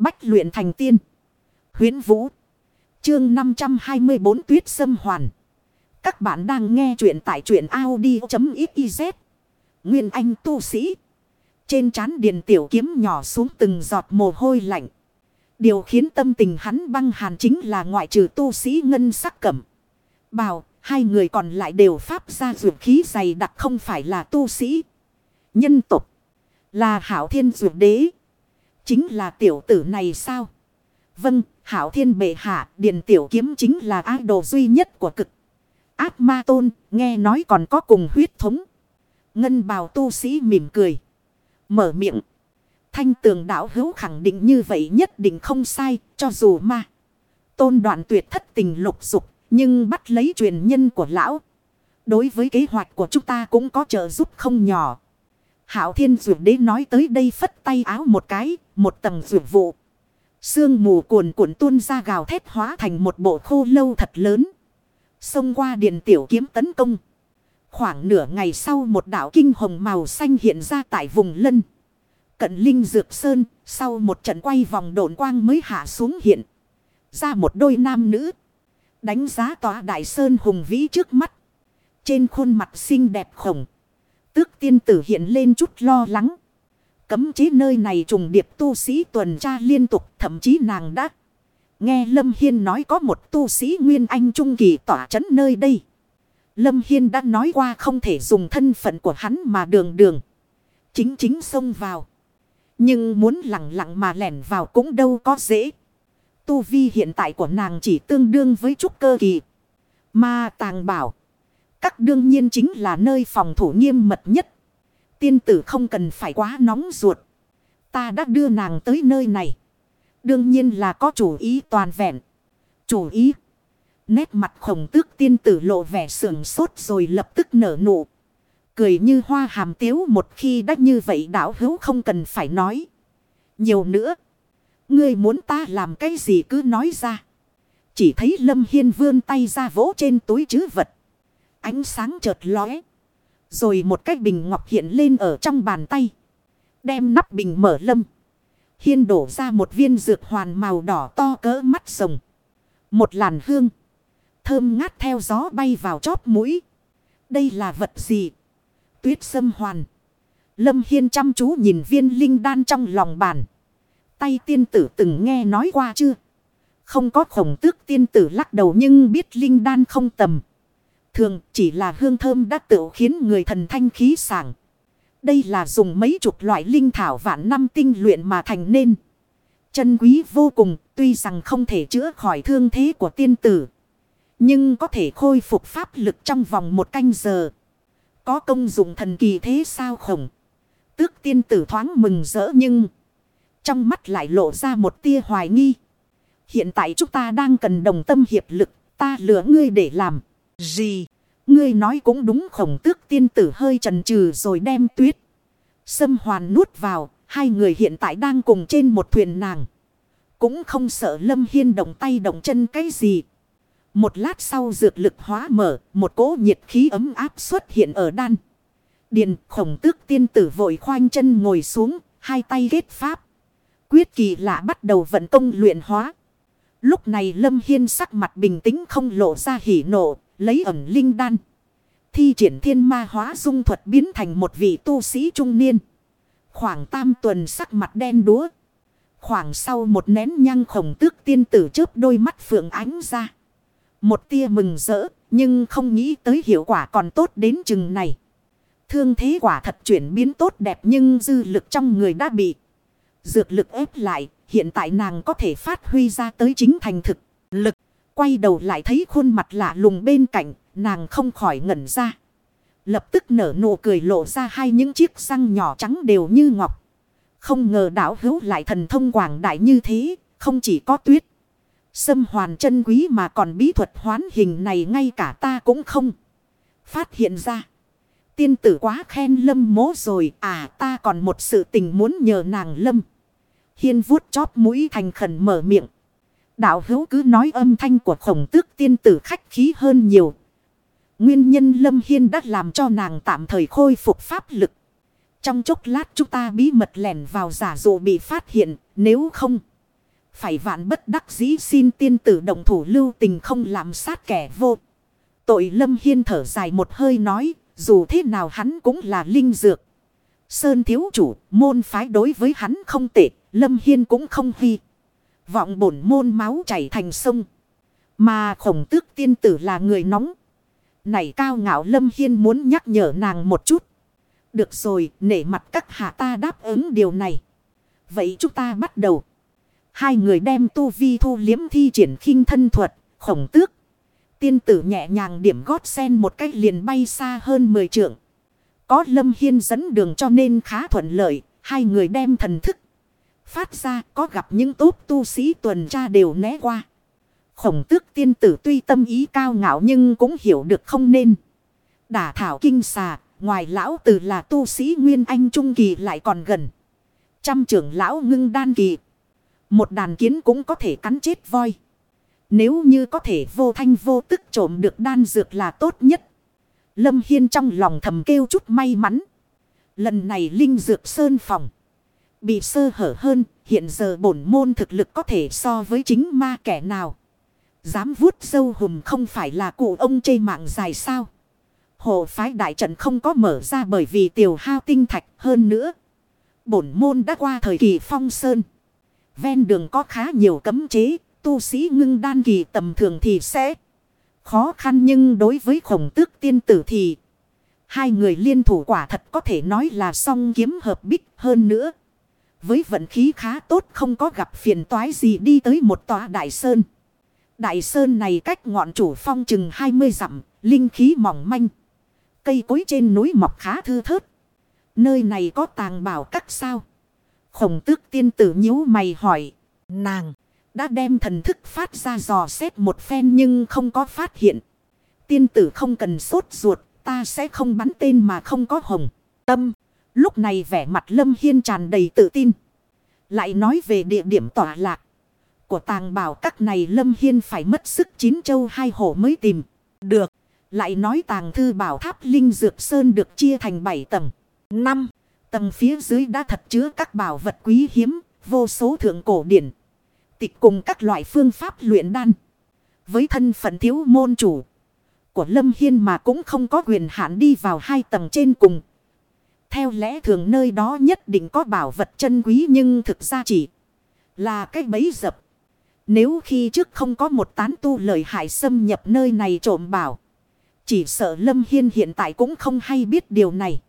Bách luyện thành tiên. Huyến Vũ. Chương 524 Tuyết Sâm Hoàn. Các bạn đang nghe truyện tại truyện Audi.xyz. Nguyên Anh tu sĩ. Trên trán điền tiểu kiếm nhỏ xuống từng giọt mồ hôi lạnh. Điều khiến tâm tình hắn băng hàn chính là ngoại trừ tu sĩ ngân sắc cẩm. Bảo, hai người còn lại đều pháp ra dược khí dày đặc không phải là tu sĩ. Nhân tục. Là hảo thiên dược đế. Chính là tiểu tử này sao? Vâng, hảo thiên bệ hạ, điện tiểu kiếm chính là ái đồ duy nhất của cực. Ác ma tôn, nghe nói còn có cùng huyết thống. Ngân bào tu sĩ mỉm cười. Mở miệng. Thanh tường đảo hữu khẳng định như vậy nhất định không sai, cho dù ma. Tôn đoạn tuyệt thất tình lục dục, nhưng bắt lấy truyền nhân của lão. Đối với kế hoạch của chúng ta cũng có trợ giúp không nhỏ. Hảo thiên dụ đế nói tới đây phất tay áo một cái, một tầng dụ vụ. Sương mù cuồn cuộn tuôn ra gào thét hóa thành một bộ khô lâu thật lớn. Xông qua điện tiểu kiếm tấn công. Khoảng nửa ngày sau một đảo kinh hồng màu xanh hiện ra tại vùng lân. Cận Linh Dược Sơn, sau một trận quay vòng độn quang mới hạ xuống hiện. Ra một đôi nam nữ. Đánh giá tòa đại sơn hùng vĩ trước mắt. Trên khuôn mặt xinh đẹp khổng. Tước tiên tử hiện lên chút lo lắng. Cấm chế nơi này trùng điệp tu sĩ tuần tra liên tục. Thậm chí nàng đã nghe Lâm Hiên nói có một tu sĩ Nguyên Anh Trung Kỳ tỏa chấn nơi đây. Lâm Hiên đã nói qua không thể dùng thân phận của hắn mà đường đường. Chính chính xông vào. Nhưng muốn lặng lặng mà lẻn vào cũng đâu có dễ. Tu vi hiện tại của nàng chỉ tương đương với trúc cơ kỳ. Mà tàng bảo. Các đương nhiên chính là nơi phòng thủ nghiêm mật nhất. Tiên tử không cần phải quá nóng ruột. Ta đã đưa nàng tới nơi này. Đương nhiên là có chủ ý toàn vẹn. Chủ ý. Nét mặt khổng tước tiên tử lộ vẻ sườn sốt rồi lập tức nở nụ. Cười như hoa hàm tiếu một khi đã như vậy đảo hữu không cần phải nói. Nhiều nữa. Ngươi muốn ta làm cái gì cứ nói ra. Chỉ thấy Lâm Hiên vươn tay ra vỗ trên túi chứ vật. Ánh sáng chợt lóe. Rồi một cái bình ngọc hiện lên ở trong bàn tay. Đem nắp bình mở lâm. Hiên đổ ra một viên dược hoàn màu đỏ to cỡ mắt rồng. Một làn hương. Thơm ngát theo gió bay vào chóp mũi. Đây là vật gì? Tuyết sâm hoàn. Lâm Hiên chăm chú nhìn viên linh đan trong lòng bàn. Tay tiên tử từng nghe nói qua chưa? Không có khổng tước tiên tử lắc đầu nhưng biết linh đan không tầm. Thường, chỉ là hương thơm đã tự khiến người thần thanh khí sảng. Đây là dùng mấy chục loại linh thảo vạn năm tinh luyện mà thành nên. Chân quý vô cùng, tuy rằng không thể chữa khỏi thương thế của tiên tử. Nhưng có thể khôi phục pháp lực trong vòng một canh giờ. Có công dụng thần kỳ thế sao khổng. Tước tiên tử thoáng mừng rỡ nhưng. Trong mắt lại lộ ra một tia hoài nghi. Hiện tại chúng ta đang cần đồng tâm hiệp lực. Ta lửa ngươi để làm. Gì? Ngươi nói cũng đúng khổng tước tiên tử hơi trần trừ rồi đem tuyết. Sâm hoàn nuốt vào. Hai người hiện tại đang cùng trên một thuyền nàng. Cũng không sợ Lâm Hiên động tay động chân cái gì. Một lát sau dược lực hóa mở, một cỗ nhiệt khí ấm áp xuất hiện ở đan. Điền khổng tước tiên tử vội khoanh chân ngồi xuống, hai tay ghét pháp. Quyết kỳ lạ bắt đầu vận công luyện hóa. Lúc này Lâm Hiên sắc mặt bình tĩnh không lộ ra hỉ nộ, lấy ẩm linh đan. Thi triển thiên ma hóa dung thuật biến thành một vị tu sĩ trung niên. Khoảng tam tuần sắc mặt đen đúa. Khoảng sau một nén nhăng khổng tước tiên tử chớp đôi mắt phượng ánh ra. Một tia mừng rỡ, nhưng không nghĩ tới hiệu quả còn tốt đến chừng này. Thương thế quả thật chuyển biến tốt đẹp nhưng dư lực trong người đã bị. Dược lực ép lại, hiện tại nàng có thể phát huy ra tới chính thành thực. Lực, quay đầu lại thấy khuôn mặt lạ lùng bên cạnh, nàng không khỏi ngẩn ra. Lập tức nở nụ cười lộ ra hai những chiếc răng nhỏ trắng đều như ngọc. Không ngờ đảo hữu lại thần thông quảng đại như thế, không chỉ có tuyết. Sâm hoàn chân quý mà còn bí thuật hoán hình này ngay cả ta cũng không. Phát hiện ra. Tiên tử quá khen lâm mố rồi. À ta còn một sự tình muốn nhờ nàng lâm. Hiên vuốt chóp mũi thành khẩn mở miệng. Đạo hữu cứ nói âm thanh của khổng tước tiên tử khách khí hơn nhiều. Nguyên nhân lâm hiên đã làm cho nàng tạm thời khôi phục pháp lực. Trong chốc lát chúng ta bí mật lẻn vào giả dụ bị phát hiện. Nếu không. Phải vạn bất đắc dĩ xin tiên tử động thủ lưu tình không làm sát kẻ vô. Tội Lâm Hiên thở dài một hơi nói, dù thế nào hắn cũng là linh dược. Sơn thiếu chủ, môn phái đối với hắn không tệ, Lâm Hiên cũng không vi. Vọng bổn môn máu chảy thành sông. Mà khổng tước tiên tử là người nóng. Này cao ngạo Lâm Hiên muốn nhắc nhở nàng một chút. Được rồi, nể mặt các hạ ta đáp ứng điều này. Vậy chúng ta bắt đầu. Hai người đem tu vi thu liếm thi triển khinh thân thuật, khổng tước. Tiên tử nhẹ nhàng điểm gót sen một cách liền bay xa hơn 10 trượng. Có Lâm Hiên dẫn đường cho nên khá thuận lợi, hai người đem thần thức. Phát ra có gặp những tốt tu sĩ tuần tra đều né qua. Khổng tước tiên tử tuy tâm ý cao ngạo nhưng cũng hiểu được không nên. Đả thảo kinh xà, ngoài lão tử là tu sĩ Nguyên Anh Trung Kỳ lại còn gần. Trăm trưởng lão ngưng đan kỳ. Một đàn kiến cũng có thể cắn chết voi. Nếu như có thể vô thanh vô tức trộm được đan dược là tốt nhất. Lâm Hiên trong lòng thầm kêu chút may mắn. Lần này Linh Dược Sơn Phòng. Bị sơ hở hơn. Hiện giờ bổn môn thực lực có thể so với chính ma kẻ nào. Dám vuốt sâu hùm không phải là cụ ông chê mạng dài sao. Hồ phái đại trận không có mở ra bởi vì tiểu hao tinh thạch hơn nữa. Bổn môn đã qua thời kỳ phong sơn. Ven đường có khá nhiều cấm chế, tu sĩ ngưng đan kỳ tầm thường thì sẽ khó khăn nhưng đối với khổng tước tiên tử thì hai người liên thủ quả thật có thể nói là song kiếm hợp bích hơn nữa. Với vận khí khá tốt không có gặp phiền toái gì đi tới một tòa đại sơn. Đại sơn này cách ngọn chủ phong chừng 20 dặm, linh khí mỏng manh. Cây cối trên núi mọc khá thư thớt. Nơi này có tàng bảo các sao? Khổng tước tiên tử nhíu mày hỏi. Nàng đã đem thần thức phát ra dò xét một phen nhưng không có phát hiện. Tiên tử không cần sốt ruột, ta sẽ không bắn tên mà không có hồng. Tâm, lúc này vẻ mặt Lâm Hiên tràn đầy tự tin. Lại nói về địa điểm tỏa lạc. Của tàng bảo các này Lâm Hiên phải mất sức chín châu hai hổ mới tìm. Được. Lại nói tàng thư bảo tháp Linh Dược Sơn được chia thành 7 tầng. 5. Tầng phía dưới đã thật chứa các bảo vật quý hiếm, vô số thượng cổ điển. Tịch cùng các loại phương pháp luyện đan. Với thân phận thiếu môn chủ của Lâm Hiên mà cũng không có quyền hạn đi vào hai tầng trên cùng. Theo lẽ thường nơi đó nhất định có bảo vật chân quý nhưng thực ra chỉ là cái bẫy dập. Nếu khi trước không có một tán tu lợi hại xâm nhập nơi này trộm bảo. Chỉ sợ Lâm Hiên hiện tại cũng không hay biết điều này.